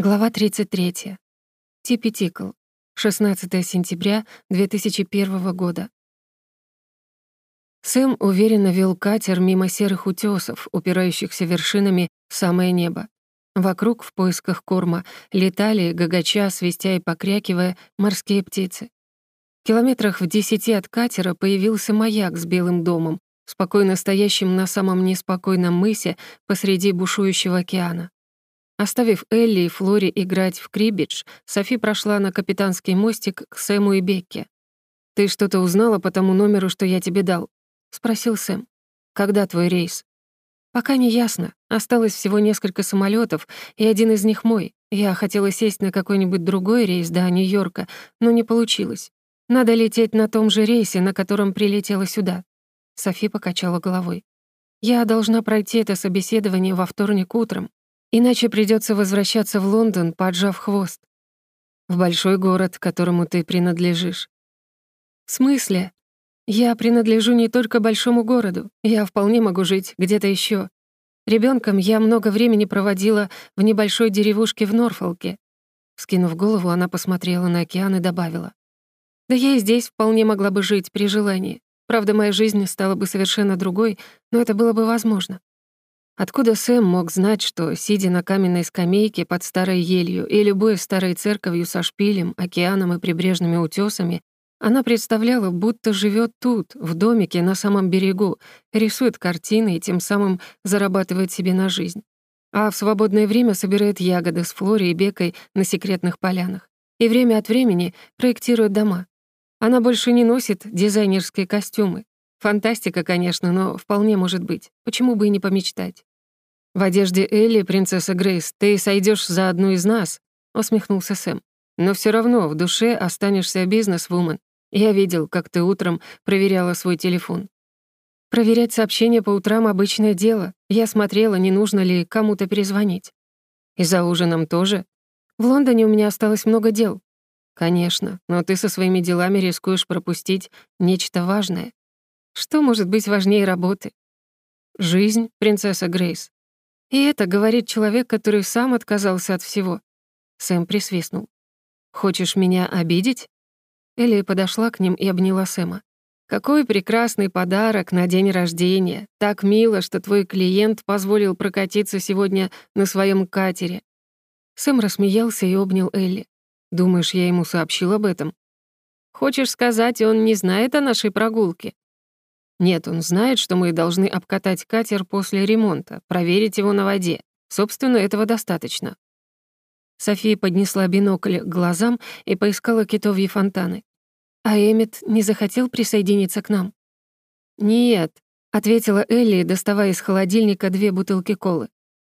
Глава 33. Типи Тикл. 16 сентября 2001 года. Сэм уверенно вел катер мимо серых утёсов, упирающихся вершинами в самое небо. Вокруг, в поисках корма, летали, гагача, свистя и покрякивая, морские птицы. В километрах в десяти от катера появился маяк с белым домом, спокойно стоящим на самом неспокойном мысе посреди бушующего океана. Оставив Элли и Флори играть в крибидж, Софи прошла на капитанский мостик к Сэму и Бекке. «Ты что-то узнала по тому номеру, что я тебе дал?» — спросил Сэм. «Когда твой рейс?» «Пока не ясно. Осталось всего несколько самолетов, и один из них мой. Я хотела сесть на какой-нибудь другой рейс до Нью-Йорка, но не получилось. Надо лететь на том же рейсе, на котором прилетела сюда». Софи покачала головой. «Я должна пройти это собеседование во вторник утром. Иначе придется возвращаться в Лондон, поджав хвост. В большой город, которому ты принадлежишь. В смысле? Я принадлежу не только большому городу. Я вполне могу жить где-то еще. Ребенком я много времени проводила в небольшой деревушке в Норфолке. Скинув голову, она посмотрела на океан и добавила. Да я и здесь вполне могла бы жить при желании. Правда, моя жизнь стала бы совершенно другой, но это было бы возможно. Откуда Сэм мог знать, что, сидя на каменной скамейке под старой елью и любой старой церковью со шпилем, океаном и прибрежными утесами, она представляла, будто живет тут, в домике на самом берегу, рисует картины и тем самым зарабатывает себе на жизнь. А в свободное время собирает ягоды с Флори и Бекой на секретных полянах. И время от времени проектирует дома. Она больше не носит дизайнерские костюмы. Фантастика, конечно, но вполне может быть. Почему бы и не помечтать? «В одежде Элли, принцесса Грейс, ты сойдешь за одну из нас», — усмехнулся Сэм. «Но все равно в душе останешься бизнес-вумен. Я видел, как ты утром проверяла свой телефон». «Проверять сообщения по утрам — обычное дело. Я смотрела, не нужно ли кому-то перезвонить». «И за ужином тоже?» «В Лондоне у меня осталось много дел». «Конечно, но ты со своими делами рискуешь пропустить нечто важное. Что может быть важнее работы?» «Жизнь, принцесса Грейс. И это говорит человек, который сам отказался от всего. Сэм присвистнул. «Хочешь меня обидеть?» Элли подошла к ним и обняла Сэма. «Какой прекрасный подарок на день рождения! Так мило, что твой клиент позволил прокатиться сегодня на своем катере». Сэм рассмеялся и обнял Элли. «Думаешь, я ему сообщил об этом?» «Хочешь сказать, он не знает о нашей прогулке?» Нет, он знает, что мы должны обкатать катер после ремонта, проверить его на воде. Собственно, этого достаточно. София поднесла бинокль к глазам и поискала китовьи фонтаны. А Эммет не захотел присоединиться к нам? «Нет», — ответила Элли, доставая из холодильника две бутылки колы.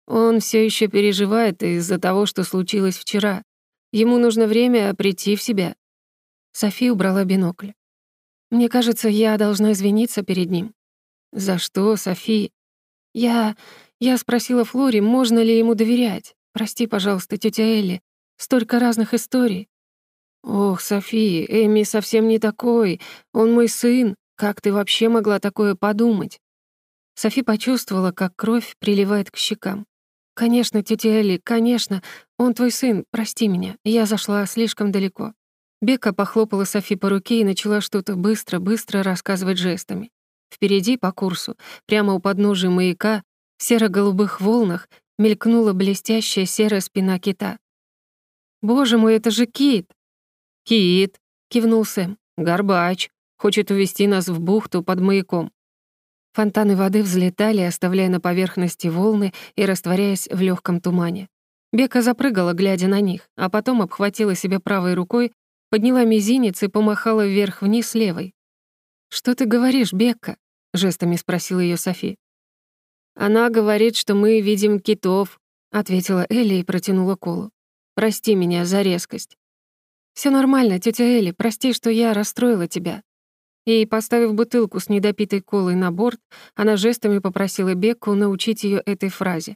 «Он все еще переживает из-за того, что случилось вчера. Ему нужно время прийти в себя». София убрала бинокль. Мне кажется, я должна извиниться перед ним. За что, Софи? Я... Я спросила Флори, можно ли ему доверять. Прости, пожалуйста, тетя Элли. Столько разных историй. Ох, Софи, Эми совсем не такой. Он мой сын. Как ты вообще могла такое подумать? Софи почувствовала, как кровь приливает к щекам. «Конечно, тетя Элли, конечно. Он твой сын, прости меня. Я зашла слишком далеко. Бека похлопала Софи по руке и начала что-то быстро-быстро рассказывать жестами. Впереди, по курсу, прямо у подножия маяка, в серо-голубых волнах, мелькнула блестящая серая спина кита. «Боже мой, это же кит!» «Кит!» — кивнул Сэм. «Горбач! Хочет увести нас в бухту под маяком». Фонтаны воды взлетали, оставляя на поверхности волны и растворяясь в легком тумане. Бека запрыгала, глядя на них, а потом обхватила себя правой рукой Подняла мизинец и помахала вверх-вниз левой. «Что ты говоришь, Бекка?» — жестами спросила ее Софи. «Она говорит, что мы видим китов», — ответила Элли и протянула колу. «Прости меня за резкость». Все нормально, тетя Элли, прости, что я расстроила тебя». И, поставив бутылку с недопитой колой на борт, она жестами попросила Бекку научить ее этой фразе.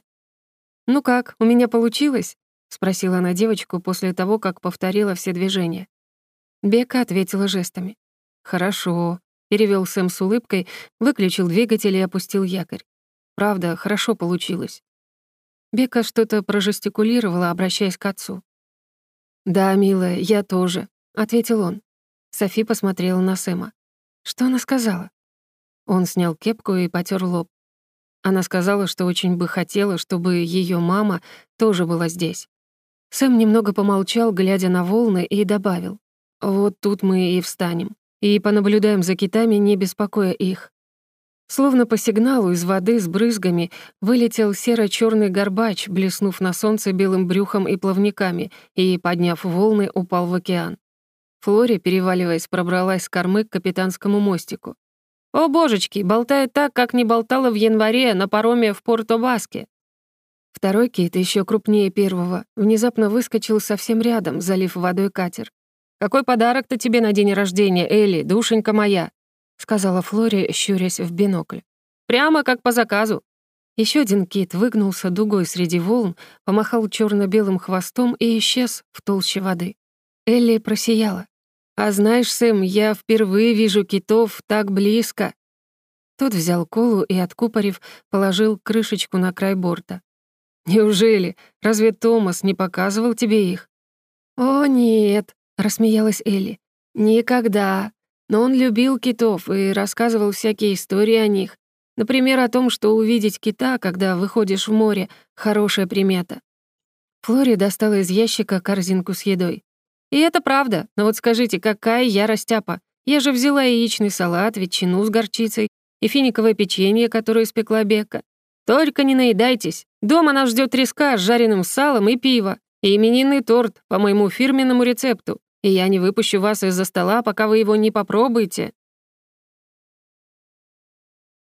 «Ну как, у меня получилось?» — спросила она девочку после того, как повторила все движения. Бека ответила жестами. «Хорошо», — перевел Сэм с улыбкой, выключил двигатель и опустил якорь. «Правда, хорошо получилось». Бека что-то прожестикулировала, обращаясь к отцу. «Да, милая, я тоже», — ответил он. Софи посмотрела на Сэма. «Что она сказала?» Он снял кепку и потер лоб. Она сказала, что очень бы хотела, чтобы ее мама тоже была здесь. Сэм немного помолчал, глядя на волны, и добавил. «Вот тут мы и встанем. И понаблюдаем за китами, не беспокоя их». Словно по сигналу из воды с брызгами вылетел серо черный горбач, блеснув на солнце белым брюхом и плавниками, и, подняв волны, упал в океан. Флори, переваливаясь, пробралась с кормы к капитанскому мостику. «О, божечки, болтает так, как не болтала в январе на пароме в Порто-Баске». Второй кит, еще крупнее первого, внезапно выскочил совсем рядом, залив водой катер. «Какой подарок-то тебе на день рождения, Элли, душенька моя?» — сказала Флори, щурясь в бинокль. «Прямо как по заказу». Еще один кит выгнулся дугой среди волн, помахал черно белым хвостом и исчез в толще воды. Элли просияла. «А знаешь, Сэм, я впервые вижу китов так близко». Тот взял колу и, откупорив, положил крышечку на край борта. «Неужели? Разве Томас не показывал тебе их?» «О, нет», — рассмеялась Элли. «Никогда. Но он любил китов и рассказывал всякие истории о них. Например, о том, что увидеть кита, когда выходишь в море, — хорошая примета». Флори достала из ящика корзинку с едой. И это правда, но вот скажите, какая я растяпа? Я же взяла яичный салат, ветчину с горчицей и финиковое печенье, которое испекла Бека. Только не наедайтесь. Дома нас ждет треска с жареным салом и пиво, и именинный торт по моему фирменному рецепту. И я не выпущу вас из-за стола, пока вы его не попробуете.